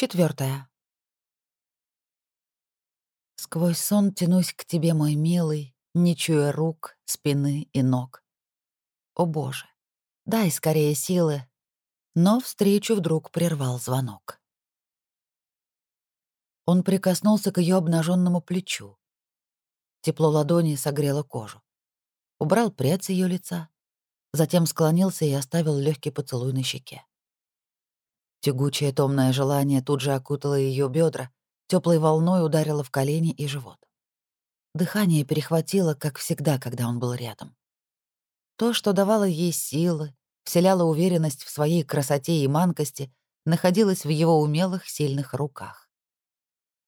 Четвертое. Сквозь сон тянусь к тебе, мой милый, не чуя рук, спины и ног. О боже, дай скорее силы, но встречу вдруг прервал звонок. Он прикоснулся к ее обнаженному плечу. Тепло ладони согрело кожу. Убрал прядь с ее лица, затем склонился и оставил легкий поцелуй на щеке. Тягучее томное желание тут же окутало ее бедра, теплой волной ударило в колени и живот. Дыхание перехватило, как всегда, когда он был рядом. То, что давало ей силы, вселяло уверенность в своей красоте и манкости, находилось в его умелых, сильных руках.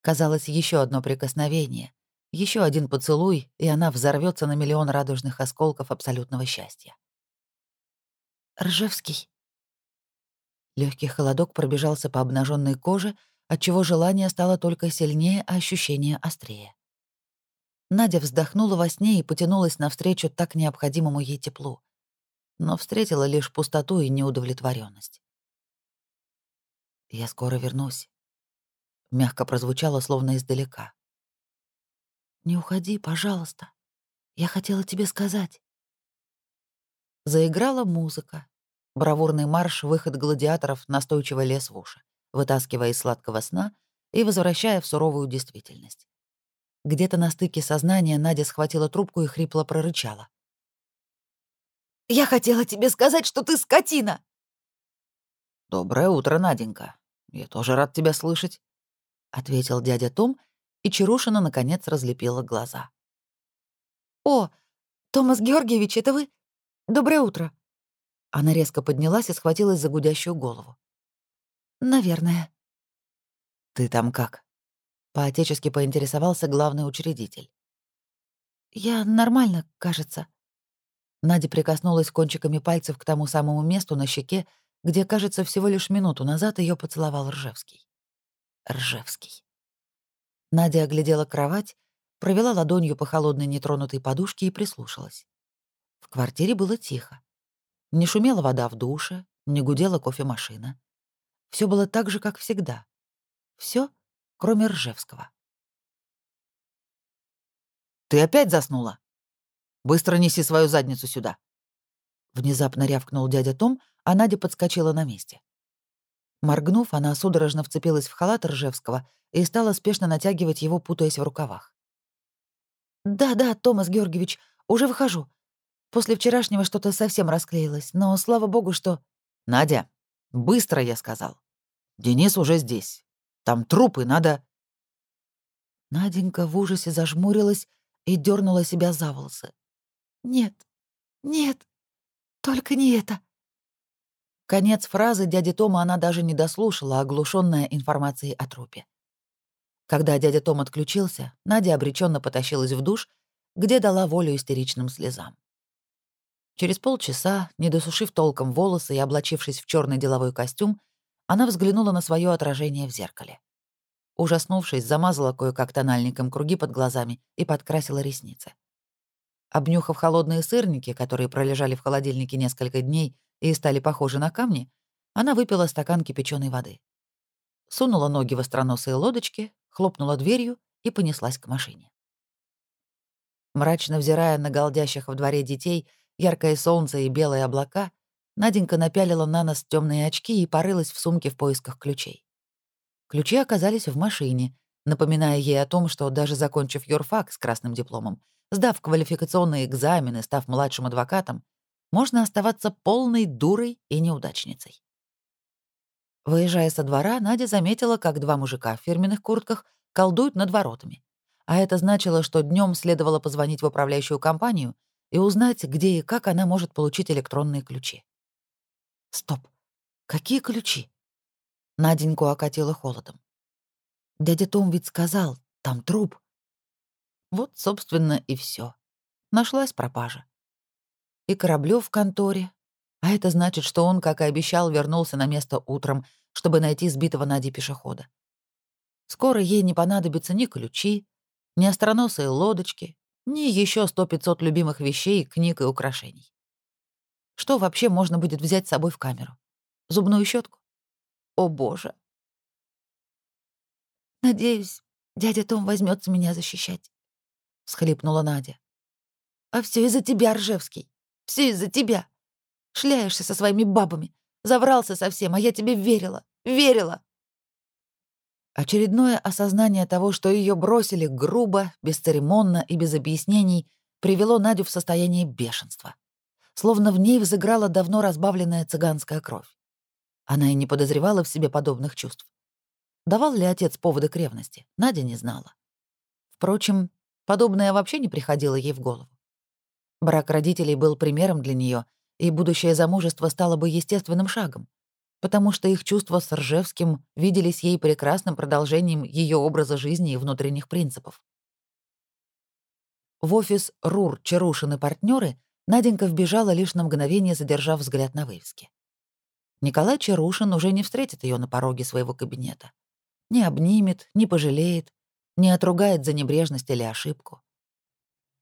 Казалось, еще одно прикосновение, еще один поцелуй, и она взорвется на миллион радужных осколков абсолютного счастья. «Ржевский», Легкий холодок пробежался по обнаженной коже, отчего желание стало только сильнее, а ощущение острее. Надя вздохнула во сне и потянулась навстречу так необходимому ей теплу, но встретила лишь пустоту и неудовлетворенность. «Я скоро вернусь», — мягко прозвучало, словно издалека. «Не уходи, пожалуйста. Я хотела тебе сказать». Заиграла музыка, Бравурный марш, выход гладиаторов настойчиво лез в уши, вытаскивая из сладкого сна и возвращая в суровую действительность. Где-то на стыке сознания Надя схватила трубку и хрипло прорычала. «Я хотела тебе сказать, что ты скотина!» «Доброе утро, Наденька. Я тоже рад тебя слышать», — ответил дядя Том, и Чарушина, наконец, разлепила глаза. «О, Томас Георгиевич, это вы? Доброе утро!» Она резко поднялась и схватилась за гудящую голову. «Наверное». «Ты там как?» — поотечески поинтересовался главный учредитель. «Я нормально, кажется». Надя прикоснулась кончиками пальцев к тому самому месту на щеке, где, кажется, всего лишь минуту назад ее поцеловал Ржевский. Ржевский. Надя оглядела кровать, провела ладонью по холодной нетронутой подушке и прислушалась. В квартире было тихо. Не шумела вода в душе, не гудела кофемашина. Все было так же, как всегда. Все, кроме Ржевского. «Ты опять заснула? Быстро неси свою задницу сюда!» Внезапно рявкнул дядя Том, а Надя подскочила на месте. Моргнув, она судорожно вцепилась в халат Ржевского и стала спешно натягивать его, путаясь в рукавах. «Да-да, Томас Георгиевич, уже выхожу. После вчерашнего что-то совсем расклеилось, но слава богу, что... «Надя, быстро, я сказал. Денис уже здесь. Там трупы, надо...» Наденька в ужасе зажмурилась и дернула себя за волосы. «Нет, нет, только не это». Конец фразы дяди Тома она даже не дослушала, оглушенная информацией о трупе. Когда дядя Том отключился, Надя обреченно потащилась в душ, где дала волю истеричным слезам. Через полчаса, не досушив толком волосы и облачившись в черный деловой костюм, она взглянула на свое отражение в зеркале. Ужаснувшись, замазала кое-как тональником круги под глазами и подкрасила ресницы. Обнюхав холодные сырники, которые пролежали в холодильнике несколько дней и стали похожи на камни, она выпила стакан кипяченой воды. Сунула ноги в остроносые лодочки, хлопнула дверью и понеслась к машине. Мрачно взирая на голдящих во дворе детей, яркое солнце и белые облака, Наденька напялила на нос темные очки и порылась в сумке в поисках ключей. Ключи оказались в машине, напоминая ей о том, что даже закончив юрфак с красным дипломом, сдав квалификационные экзамены, став младшим адвокатом, можно оставаться полной дурой и неудачницей. Выезжая со двора, Надя заметила, как два мужика в фирменных куртках колдуют над воротами. А это значило, что днем следовало позвонить в управляющую компанию и узнать, где и как она может получить электронные ключи. Стоп. Какие ключи? Наденьку окатило холодом. Дядя Том ведь сказал, там труп. Вот, собственно, и все. Нашлась пропажа. И Кораблёв в конторе. А это значит, что он, как и обещал, вернулся на место утром, чтобы найти сбитого Нади пешехода. Скоро ей не понадобятся ни ключи, ни остроносые лодочки, ни еще сто-пятьсот любимых вещей, книг и украшений. Что вообще можно будет взять с собой в камеру? Зубную щетку? О боже! «Надеюсь, дядя Том возьмется меня защищать», — схлипнула Надя. «А все из-за тебя, Ржевский. Все из-за тебя. Шляешься со своими бабами. Заврался совсем, а я тебе верила. Верила!» Очередное осознание того, что ее бросили грубо, бесцеремонно и без объяснений, привело Надю в состояние бешенства. Словно в ней взыграла давно разбавленная цыганская кровь. Она и не подозревала в себе подобных чувств. Давал ли отец поводы к ревности, Надя не знала. Впрочем, подобное вообще не приходило ей в голову. Брак родителей был примером для нее, и будущее замужество стало бы естественным шагом, потому что их чувства с Ржевским виделись ей прекрасным продолжением ее образа жизни и внутренних принципов. В офис РУР Чарушин и партнеры Наденька вбежала лишь на мгновение, задержав взгляд на вывеске. Николай Чарушин уже не встретит ее на пороге своего кабинета. Не обнимет, не пожалеет, не отругает за небрежность или ошибку.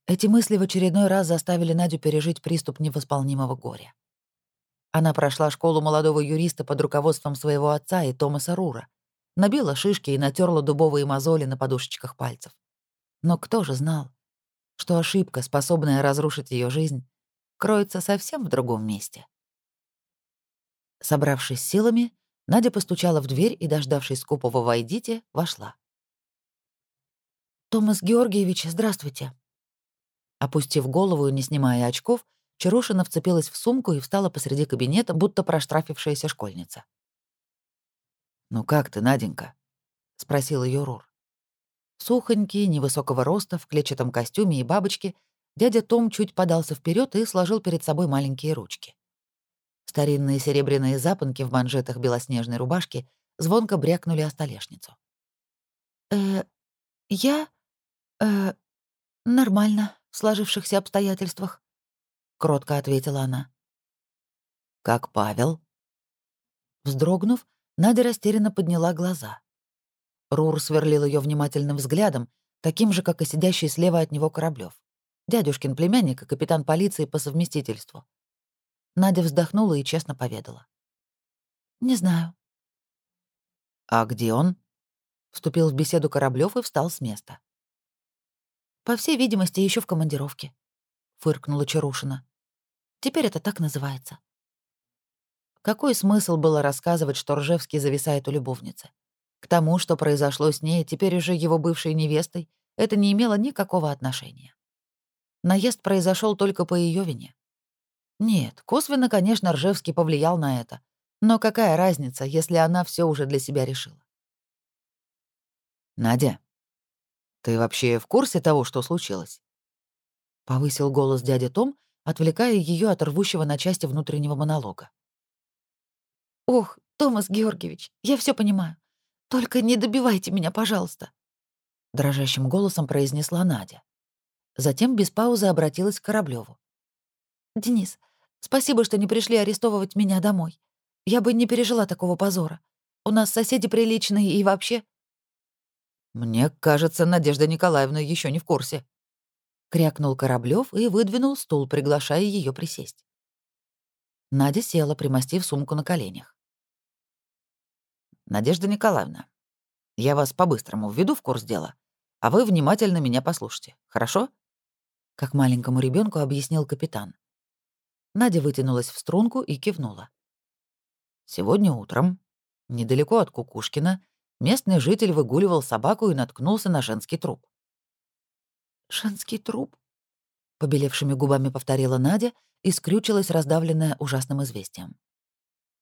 Эти мысли в очередной раз заставили Надю пережить приступ невосполнимого горя. Она прошла школу молодого юриста под руководством своего отца и Томаса Рура, набила шишки и натерла дубовые мозоли на подушечках пальцев. Но кто же знал, что ошибка, способная разрушить ее жизнь, кроется совсем в другом месте? Собравшись силами, Надя постучала в дверь и, дождавшись скупого «Войдите», вошла. «Томас Георгиевич, здравствуйте». Опустив голову и не снимая очков, Чарушина вцепилась в сумку и встала посреди кабинета, будто проштрафившаяся школьница. «Ну как ты, Наденька?» — спросил ее Рур. Сухонький, невысокого роста, в клетчатом костюме и бабочке, дядя Том чуть подался вперед и сложил перед собой маленькие ручки. Старинные серебряные запонки в манжетах белоснежной рубашки звонко брякнули о столешницу. «Э, я... э, нормально в сложившихся обстоятельствах», кротко ответила она. Как Павел? Вздрогнув, Надя растерянно подняла глаза. Рур сверлил ее внимательным взглядом, таким же, как и сидящий слева от него Кораблёв. Дядюшкин племянник и капитан полиции по совместительству. Надя вздохнула и честно поведала. «Не знаю». «А где он?» Вступил в беседу Кораблёв и встал с места. «По всей видимости, еще в командировке», — фыркнула Чарушина. Теперь это так называется. Какой смысл было рассказывать, что Ржевский зависает у любовницы? К тому, что произошло с ней, теперь уже его бывшей невестой, это не имело никакого отношения. Наезд произошел только по ее вине. Нет, косвенно, конечно, Ржевский повлиял на это. Но какая разница, если она все уже для себя решила? «Надя, ты вообще в курсе того, что случилось?» Повысил голос дядя Том, отвлекая ее от рвущего на части внутреннего монолога. «Ох, Томас Георгиевич, я все понимаю. Только не добивайте меня, пожалуйста», — дрожащим голосом произнесла Надя. Затем без паузы обратилась к Кораблёву. «Денис, спасибо, что не пришли арестовывать меня домой. Я бы не пережила такого позора. У нас соседи приличные и вообще...» «Мне кажется, Надежда Николаевна еще не в курсе», крякнул Кораблёв и выдвинул стул, приглашая ее присесть. Надя села, примостив сумку на коленях. «Надежда Николаевна, я вас по-быстрому введу в курс дела, а вы внимательно меня послушайте, хорошо?» Как маленькому ребенку объяснил капитан. Надя вытянулась в струнку и кивнула. Сегодня утром, недалеко от Кукушкина, местный житель выгуливал собаку и наткнулся на женский труп. «Женский труп?» — побелевшими губами повторила Надя и скрючилась, раздавленная ужасным известием.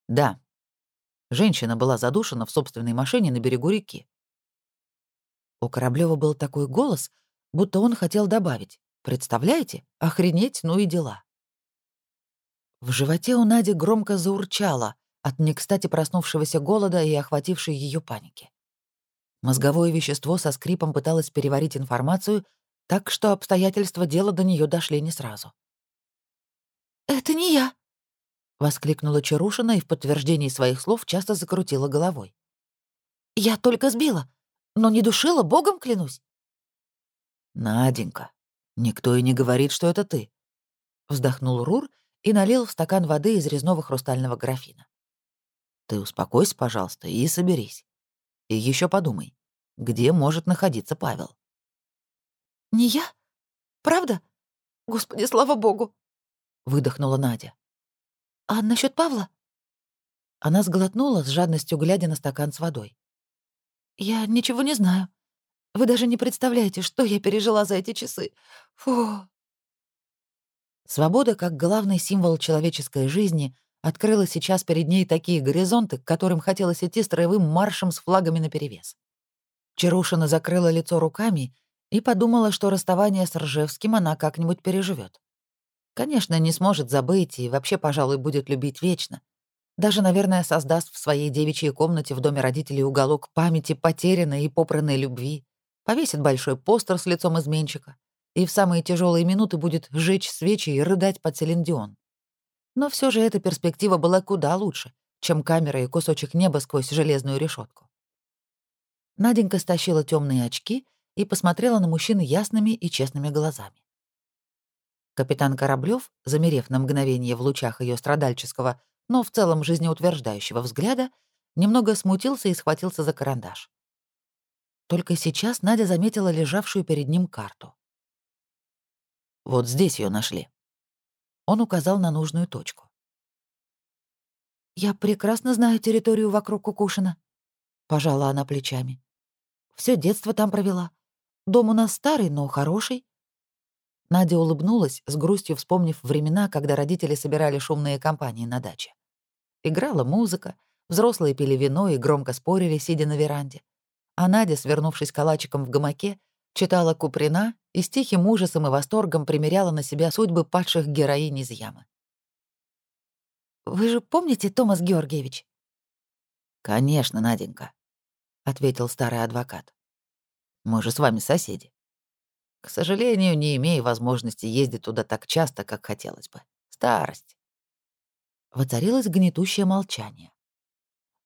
«Да. Женщина была задушена в собственной машине на берегу реки». У Кораблёва был такой голос, будто он хотел добавить. «Представляете? Охренеть, ну и дела». В животе у Нади громко заурчало от не кстати проснувшегося голода и охватившей ее паники. Мозговое вещество со скрипом пыталось переварить информацию, так что обстоятельства дела до нее дошли не сразу. «Это не я!» — воскликнула Чарушина и в подтверждении своих слов часто закрутила головой. «Я только сбила, но не душила, богом клянусь!» «Наденька, никто и не говорит, что это ты», — вздохнул Рур и налил в стакан воды из резного хрустального графина. «Ты успокойся, пожалуйста, и соберись. И еще подумай. где может находиться Павел. «Не я? Правда? Господи, слава богу!» — выдохнула Надя. «А насчет Павла?» Она сглотнула, с жадностью глядя на стакан с водой. «Я ничего не знаю. Вы даже не представляете, что я пережила за эти часы. Фу!» Свобода, как главный символ человеческой жизни, открыла сейчас перед ней такие горизонты, к которым хотелось идти строевым маршем с флагами наперевес. Чарушина закрыла лицо руками и подумала, что расставание с Ржевским она как-нибудь переживет. Конечно, не сможет забыть и вообще, пожалуй, будет любить вечно. Даже, наверное, создаст в своей девичьей комнате в доме родителей уголок памяти потерянной и попранной любви, повесит большой постер с лицом изменщика и в самые тяжелые минуты будет жечь свечи и рыдать под Селендион. Но все же эта перспектива была куда лучше, чем камера и кусочек неба сквозь железную решетку. Наденька стащила темные очки и посмотрела на мужчину ясными и честными глазами. Капитан Кораблёв, замерев на мгновение в лучах ее страдальческого, но в целом жизнеутверждающего взгляда, немного смутился и схватился за карандаш. Только сейчас Надя заметила лежавшую перед ним карту. «Вот здесь ее нашли». Он указал на нужную точку. «Я прекрасно знаю территорию вокруг Кукушина», — пожала она плечами. Все детство там провела. Дом у нас старый, но хороший». Надя улыбнулась, с грустью вспомнив времена, когда родители собирали шумные компании на даче. Играла музыка, взрослые пили вино и громко спорили, сидя на веранде. А Надя, свернувшись калачиком в гамаке, читала Куприна и с тихим ужасом и восторгом примеряла на себя судьбы падших героинь из ямы. «Вы же помните, Томас Георгиевич?» «Конечно, Наденька», — ответил старый адвокат. «Мы же с вами соседи. К сожалению, не имею возможности ездить туда так часто, как хотелось бы. Старость. Воцарилось гнетущее молчание.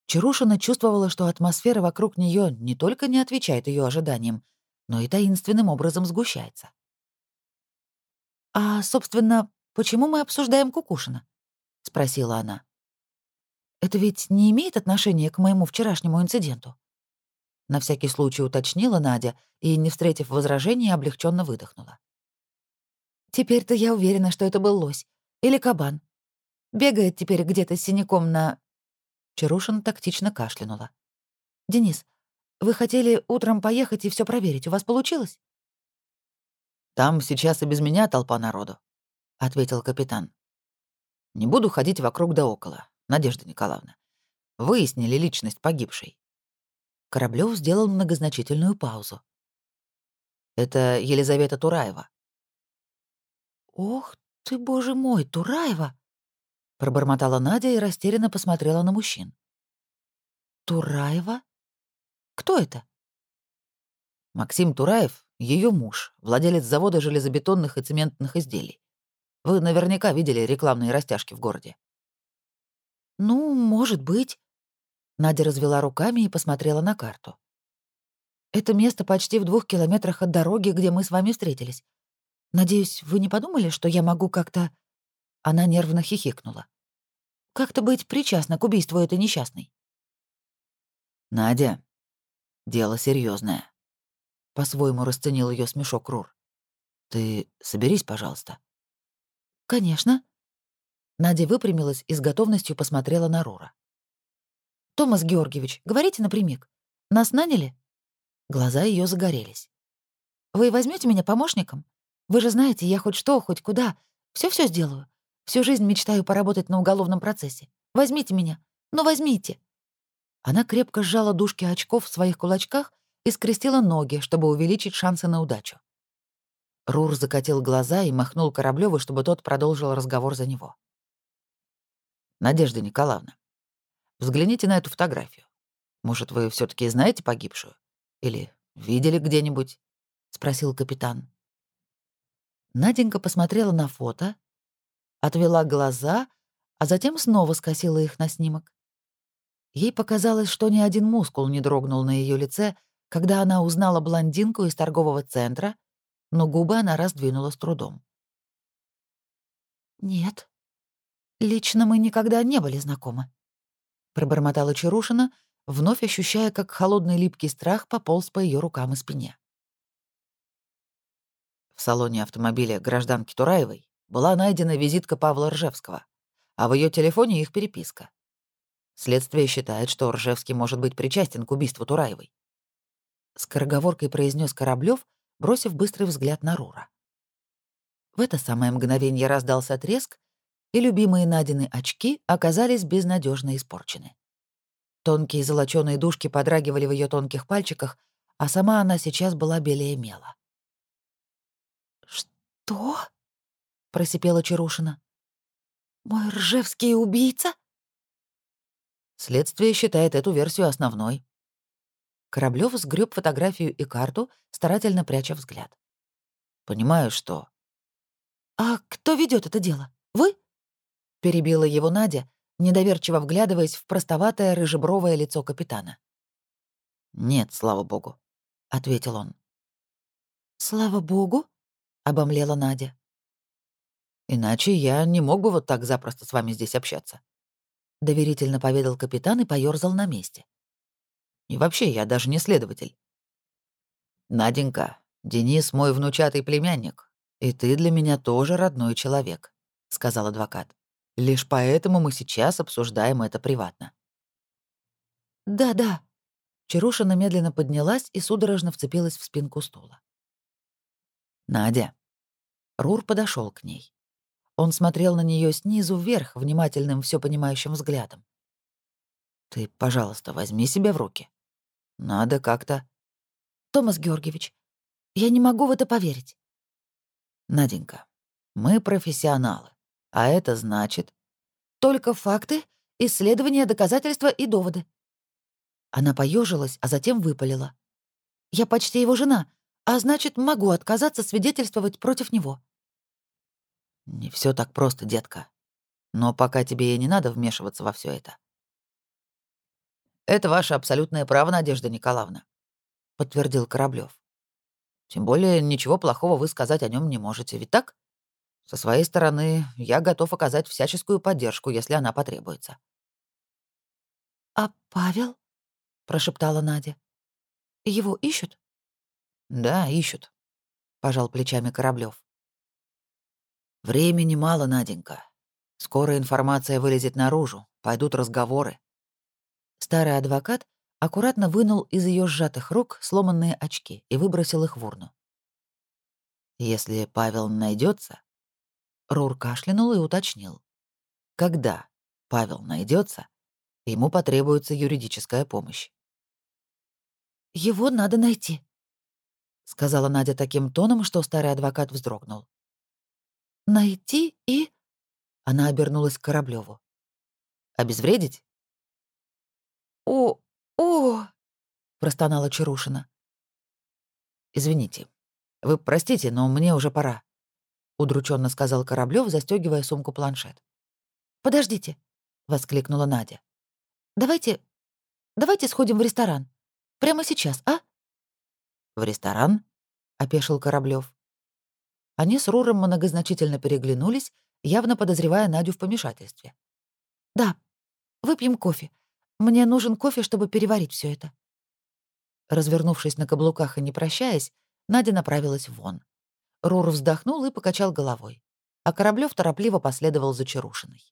Чарушина чувствовала, что атмосфера вокруг нее не только не отвечает ее ожиданиям, но и таинственным образом сгущается. «А, собственно, почему мы обсуждаем Кукушина?» — спросила она. «Это ведь не имеет отношения к моему вчерашнему инциденту?» На всякий случай уточнила Надя и, не встретив возражений, облегченно выдохнула. «Теперь-то я уверена, что это был лось. Или кабан. Бегает теперь где-то синяком на...» Чарушин тактично кашлянула. «Денис, вы хотели утром поехать и все проверить. У вас получилось?» «Там сейчас и без меня толпа народу», — ответил капитан. «Не буду ходить вокруг да около, Надежда Николаевна. Выяснили личность погибшей». Кораблёв сделал многозначительную паузу. «Это Елизавета Тураева». «Ох ты, боже мой, Тураева!» Пробормотала Надя и растерянно посмотрела на мужчин. «Тураева? Кто это?» Максим Тураев — ее муж, владелец завода железобетонных и цементных изделий. Вы наверняка видели рекламные растяжки в городе. «Ну, может быть». Надя развела руками и посмотрела на карту. «Это место почти в двух километрах от дороги, где мы с вами встретились. Надеюсь, вы не подумали, что я могу как-то...» Она нервно хихикнула как-то быть причастна к убийству этой несчастной. Надя, дело серьезное. По-своему расценил ее смешок Рур. Ты соберись, пожалуйста. Конечно. Надя выпрямилась и с готовностью посмотрела на Рура. «Томас Георгиевич, говорите напрямик. Нас наняли?» Глаза ее загорелись. «Вы возьмете меня помощником? Вы же знаете, я хоть что, хоть куда. все все сделаю. Всю жизнь мечтаю поработать на уголовном процессе. Возьмите меня. Ну, возьмите». Она крепко сжала дужки очков в своих кулачках и скрестила ноги, чтобы увеличить шансы на удачу. Рур закатил глаза и махнул Кораблёву, чтобы тот продолжил разговор за него. «Надежда Николаевна, взгляните на эту фотографию. Может, вы все таки знаете погибшую? Или видели где-нибудь?» — спросил капитан. Наденька посмотрела на фото, отвела глаза, а затем снова скосила их на снимок. Ей показалось, что ни один мускул не дрогнул на ее лице, когда она узнала блондинку из торгового центра, но губы она раздвинула с трудом. «Нет, лично мы никогда не были знакомы», — пробормотала Чарушина, вновь ощущая, как холодный липкий страх пополз по ее рукам и спине. В салоне автомобиля гражданки Тураевой была найдена визитка Павла Ржевского, а в ее телефоне их переписка. Следствие считает, что Ржевский может быть причастен к убийству Тураевой. Скороговоркой произнес Кораблев, бросив быстрый взгляд на Рура. В это самое мгновение раздался треск, и любимые Надины очки оказались безнадежно испорчены. Тонкие золочёные дужки подрагивали в ее тонких пальчиках, а сама она сейчас была белее мела. «Что?» — просипела Чарушина. «Мой ржевский убийца?» Следствие считает эту версию основной. Кораблёв сгреб фотографию и карту, старательно пряча взгляд. «Понимаю, что...» «А кто ведет это дело? Вы?» Перебила его Надя, недоверчиво вглядываясь в простоватое рыжебровое лицо капитана. «Нет, слава богу», — ответил он. «Слава богу?» — обомлела Надя. «Иначе я не мог бы вот так запросто с вами здесь общаться», — доверительно поведал капитан и поёрзал на месте. «И вообще, я даже не следователь». «Наденька, Денис мой внучатый племянник, и ты для меня тоже родной человек», — сказал адвокат. Лишь поэтому мы сейчас обсуждаем это приватно. «Да-да». Чарушина медленно поднялась и судорожно вцепилась в спинку стула. «Надя». Рур подошел к ней. Он смотрел на нее снизу вверх внимательным, все понимающим взглядом. «Ты, пожалуйста, возьми себя в руки. Надо как-то...» «Томас Георгиевич, я не могу в это поверить». «Наденька, мы профессионалы. А это значит... Только факты, исследования, доказательства и доводы. Она поежилась, а затем выпалила. Я почти его жена, а значит, могу отказаться свидетельствовать против него. Не все так просто, детка. Но пока тебе и не надо вмешиваться во все это. Это ваше абсолютное право, Надежда Николаевна, подтвердил Кораблев. Тем более ничего плохого вы сказать о нем не можете, ведь так? Со своей стороны, я готов оказать всяческую поддержку, если она потребуется. «А Павел?» — прошептала Надя. «Его ищут?» «Да, ищут», — пожал плечами Кораблев. «Времени мало, Наденька. Скоро информация вылезет наружу, пойдут разговоры». Старый адвокат аккуратно вынул из ее сжатых рук сломанные очки и выбросил их в урну. «Если Павел найдется, Рур кашлянул и уточнил. Когда Павел найдется, ему потребуется юридическая помощь. «Его надо найти», — сказала Надя таким тоном, что старый адвокат вздрогнул. «Найти и...» — она обернулась к Кораблёву. «Обезвредить?» «О... о...» — простонала Чарушина. «Извините. Вы простите, но мне уже пора», — удрученно сказал Кораблёв, застегивая сумку-планшет. «Подождите», — воскликнула Надя. «Давайте... давайте сходим в ресторан. Прямо сейчас, а?» «В ресторан?» — опешил Кораблёв. Они с Руром многозначительно переглянулись, явно подозревая Надю в помешательстве. «Да, выпьем кофе. Мне нужен кофе, чтобы переварить все это». Развернувшись на каблуках и не прощаясь, Надя направилась вон. Рур вздохнул и покачал головой, а Кораблёв торопливо последовал за Чарушиной.